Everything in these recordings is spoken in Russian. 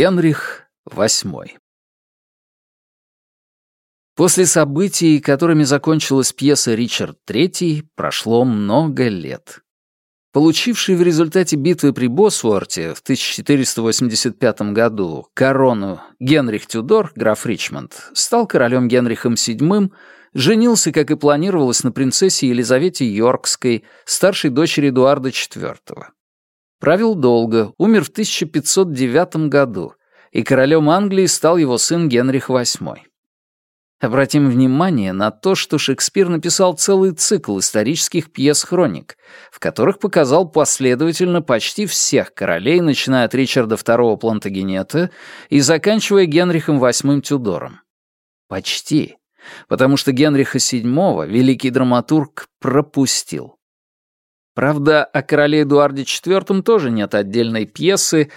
Генрих VIII После событий, которыми закончилась пьеса «Ричард III», прошло много лет. Получивший в результате битвы при Босворте в 1485 году корону Генрих Тюдор, граф Ричмонд, стал королем Генрихом VII, женился, как и планировалось, на принцессе Елизавете Йоркской, старшей дочери Эдуарда IV. Правил долго, умер в 1509 году, и королем Англии стал его сын Генрих VIII. Обратим внимание на то, что Шекспир написал целый цикл исторических пьес-хроник, в которых показал последовательно почти всех королей, начиная от Ричарда II Плантагенета и заканчивая Генрихом VIII Тюдором. Почти. Потому что Генриха VII великий драматург пропустил. Правда, о короле Эдуарде IV тоже нет отдельной пьесы,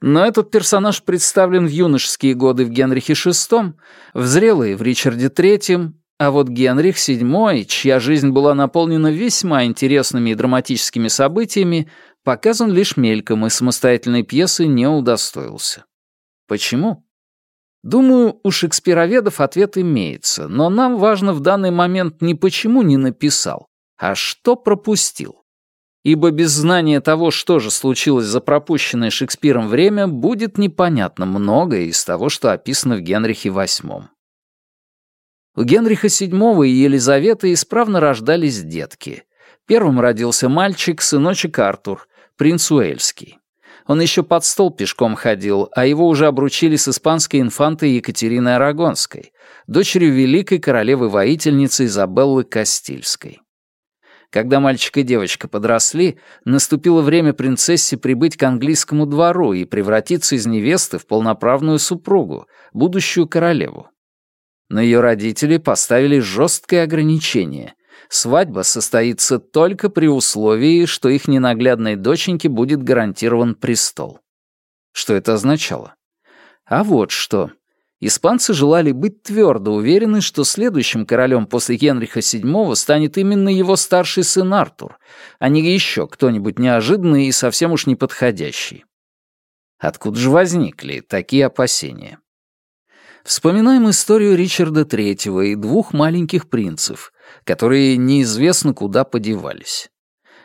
но этот персонаж представлен в юношеские годы в Генрихе VI, в зрелые в Ричарде III, а вот Генрих VII, чья жизнь была наполнена весьма интересными и драматическими событиями, показан лишь мельком и самостоятельной пьесы не удостоился. Почему? Думаю, у шекспироведов ответ имеется, но нам важно в данный момент не почему не написал, а что пропустил ибо без знания того, что же случилось за пропущенное Шекспиром время, будет непонятно многое из того, что описано в Генрихе VIII. У Генриха VII и Елизаветы исправно рождались детки. Первым родился мальчик, сыночек Артур, принц Уэльский. Он еще под стол пешком ходил, а его уже обручили с испанской инфантой Екатериной Арагонской, дочерью великой королевы-воительницы Изабеллы Кастильской. Когда мальчик и девочка подросли, наступило время принцессе прибыть к английскому двору и превратиться из невесты в полноправную супругу, будущую королеву. Но ее родители поставили жесткое ограничение. Свадьба состоится только при условии, что их ненаглядной доченьке будет гарантирован престол. Что это означало? А вот что. Испанцы желали быть твердо уверены, что следующим королем после Генриха VII станет именно его старший сын Артур, а не еще кто-нибудь неожиданный и совсем уж неподходящий. Откуда же возникли такие опасения? Вспоминаем историю Ричарда III и двух маленьких принцев, которые неизвестно куда подевались.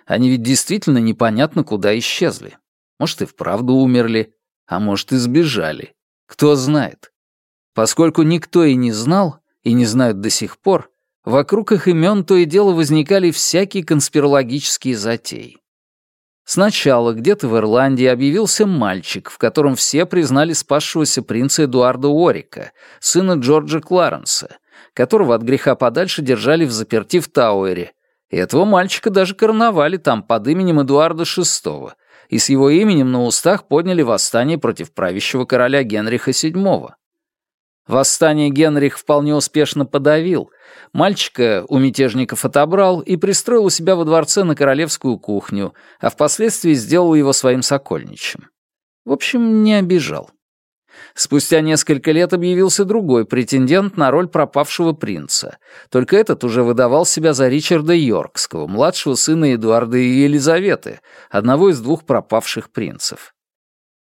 Они ведь действительно непонятно куда исчезли. Может, и вправду умерли, а может, и сбежали. Кто знает. Поскольку никто и не знал, и не знают до сих пор, вокруг их имен то и дело возникали всякие конспирологические затеи. Сначала где-то в Ирландии объявился мальчик, в котором все признали спасшегося принца Эдуарда Уорика, сына Джорджа Кларенса, которого от греха подальше держали в заперти в Тауэре, и этого мальчика даже короновали там под именем Эдуарда VI, и с его именем на устах подняли восстание против правящего короля Генриха VII. Восстание Генрих вполне успешно подавил. Мальчика у мятежников отобрал и пристроил у себя во дворце на королевскую кухню, а впоследствии сделал его своим сокольничем. В общем, не обижал. Спустя несколько лет объявился другой претендент на роль пропавшего принца. Только этот уже выдавал себя за Ричарда Йоркского, младшего сына Эдуарда и Елизаветы, одного из двух пропавших принцев.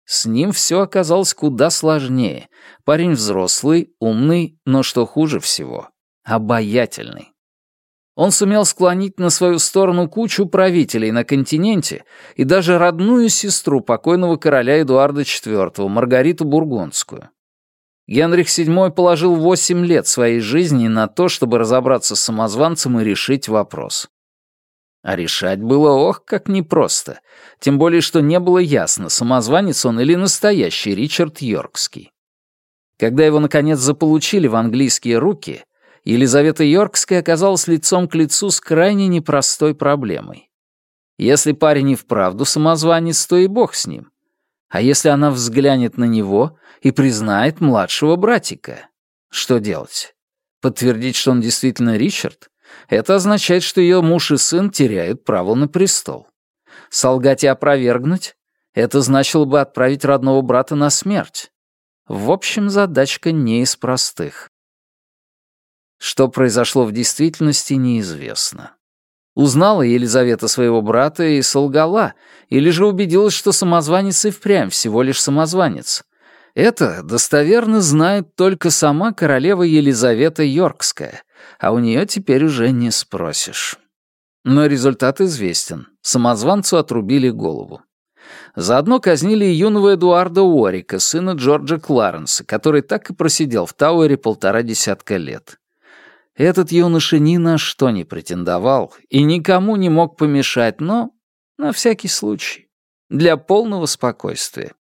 С ним все оказалось куда сложнее. Парень взрослый, умный, но что хуже всего — обаятельный. Он сумел склонить на свою сторону кучу правителей на континенте и даже родную сестру покойного короля Эдуарда IV, Маргариту Бургундскую. Генрих VII положил 8 лет своей жизни на то, чтобы разобраться с самозванцем и решить вопрос. А решать было ох, как непросто. Тем более, что не было ясно, самозванец он или настоящий Ричард Йоркский. Когда его, наконец, заполучили в английские руки, Елизавета Йоркская оказалась лицом к лицу с крайне непростой проблемой. Если парень и вправду самозванец, то и бог с ним. А если она взглянет на него и признает младшего братика? Что делать? Подтвердить, что он действительно Ричард? Это означает, что ее муж и сын теряют право на престол. Солгать и опровергнуть — это значило бы отправить родного брата на смерть. В общем, задачка не из простых. Что произошло в действительности, неизвестно. Узнала Елизавета своего брата и солгала, или же убедилась, что самозванец и впрямь всего лишь самозванец. Это достоверно знает только сама королева Елизавета Йоркская, а у нее теперь уже не спросишь. Но результат известен. Самозванцу отрубили голову. Заодно казнили юного Эдуарда Уорика, сына Джорджа Кларенса, который так и просидел в Тауэре полтора десятка лет. Этот юноша ни на что не претендовал и никому не мог помешать, но на всякий случай, для полного спокойствия.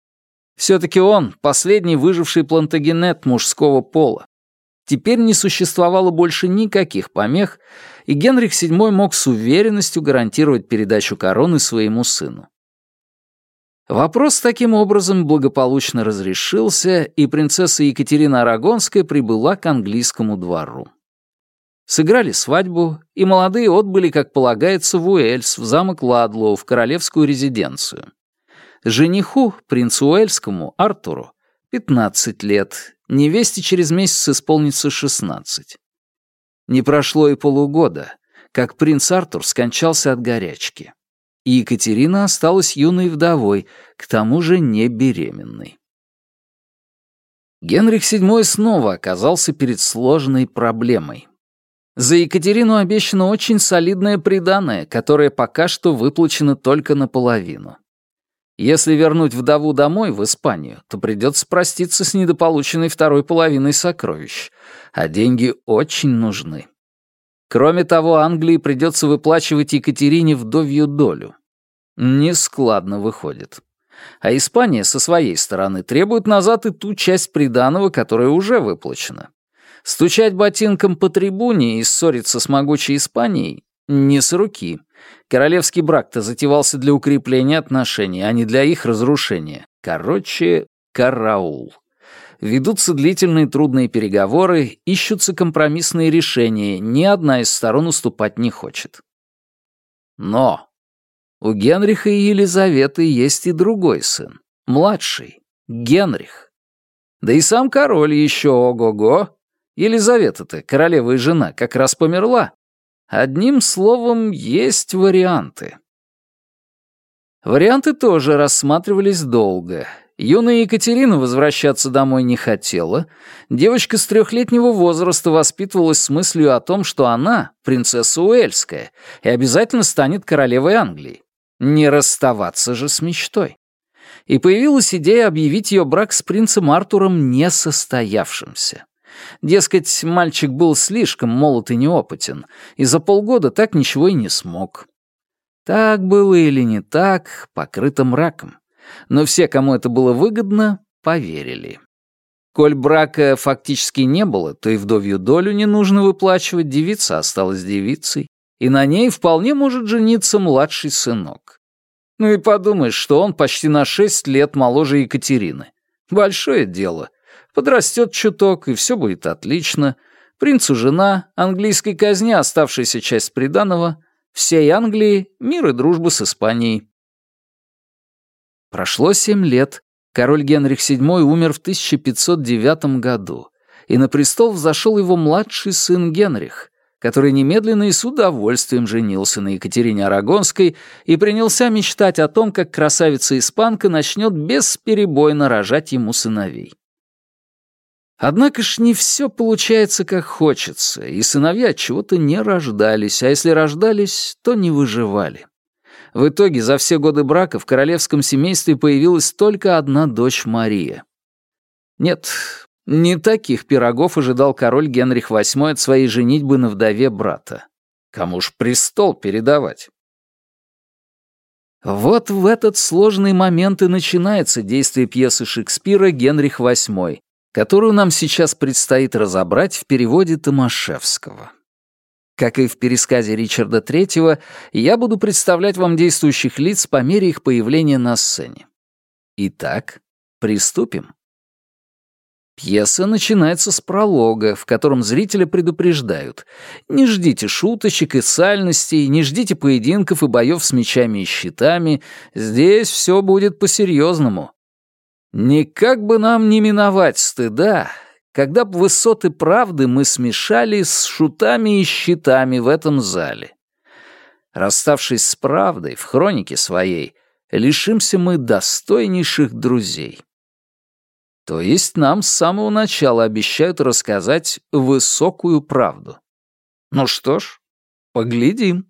Все-таки он — последний выживший плантагенет мужского пола. Теперь не существовало больше никаких помех, и Генрих VII мог с уверенностью гарантировать передачу короны своему сыну. Вопрос таким образом благополучно разрешился, и принцесса Екатерина Арагонская прибыла к английскому двору. Сыграли свадьбу, и молодые отбыли, как полагается, в Уэльс, в замок Ладлоу, в королевскую резиденцию. Жениху, принцу Уэльскому, Артуру, 15 лет, невесте через месяц исполнится 16. Не прошло и полугода, как принц Артур скончался от горячки и Екатерина осталась юной вдовой, к тому же не беременной. Генрих VII снова оказался перед сложной проблемой. За Екатерину обещано очень солидное приданое, которое пока что выплачено только наполовину. Если вернуть вдову домой, в Испанию, то придется проститься с недополученной второй половиной сокровищ, а деньги очень нужны. Кроме того, Англии придется выплачивать Екатерине вдовью долю. Нескладно выходит. А Испания со своей стороны требует назад и ту часть приданого, которая уже выплачена. Стучать ботинком по трибуне и ссориться с могучей Испанией не с руки. Королевский брак-то затевался для укрепления отношений, а не для их разрушения. Короче, караул. Ведутся длительные трудные переговоры, ищутся компромиссные решения, ни одна из сторон уступать не хочет. Но у Генриха и Елизаветы есть и другой сын, младший, Генрих. Да и сам король еще ого-го. Елизавета-то, королева и жена, как раз померла. Одним словом, есть варианты. Варианты тоже рассматривались долго, Юная Екатерина возвращаться домой не хотела. Девочка с трехлетнего возраста воспитывалась с мыслью о том, что она — принцесса Уэльская и обязательно станет королевой Англии. Не расставаться же с мечтой. И появилась идея объявить ее брак с принцем Артуром несостоявшимся. Дескать, мальчик был слишком молод и неопытен, и за полгода так ничего и не смог. Так было или не так, покрыто мраком но все, кому это было выгодно, поверили. Коль брака фактически не было, то и вдовью долю не нужно выплачивать, девица осталась девицей, и на ней вполне может жениться младший сынок. Ну и подумаешь, что он почти на шесть лет моложе Екатерины. Большое дело. Подрастет чуток, и все будет отлично. Принцу жена, английской казне оставшаяся часть приданого, всей Англии мир и дружба с Испанией. Прошло семь лет, король Генрих VII умер в 1509 году, и на престол взошел его младший сын Генрих, который немедленно и с удовольствием женился на Екатерине Арагонской и принялся мечтать о том, как красавица-испанка начнет бесперебойно рожать ему сыновей. Однако ж не все получается как хочется, и сыновья чего-то не рождались, а если рождались, то не выживали. В итоге за все годы брака в королевском семействе появилась только одна дочь Мария. Нет, не таких пирогов ожидал король Генрих VIII от своей женитьбы на вдове брата. Кому ж престол передавать? Вот в этот сложный момент и начинается действие пьесы Шекспира «Генрих VIII», которую нам сейчас предстоит разобрать в переводе Томашевского. Как и в пересказе Ричарда III, я буду представлять вам действующих лиц по мере их появления на сцене. Итак, приступим. Пьеса начинается с пролога, в котором зрителя предупреждают. Не ждите шуточек и сальностей, не ждите поединков и боев с мечами и щитами. Здесь все будет по-серьезному. Никак бы нам не миновать стыда, когда б высоты правды мы смешали с шутами и щитами в этом зале. Расставшись с правдой в хронике своей, лишимся мы достойнейших друзей. То есть нам с самого начала обещают рассказать высокую правду. Ну что ж, поглядим.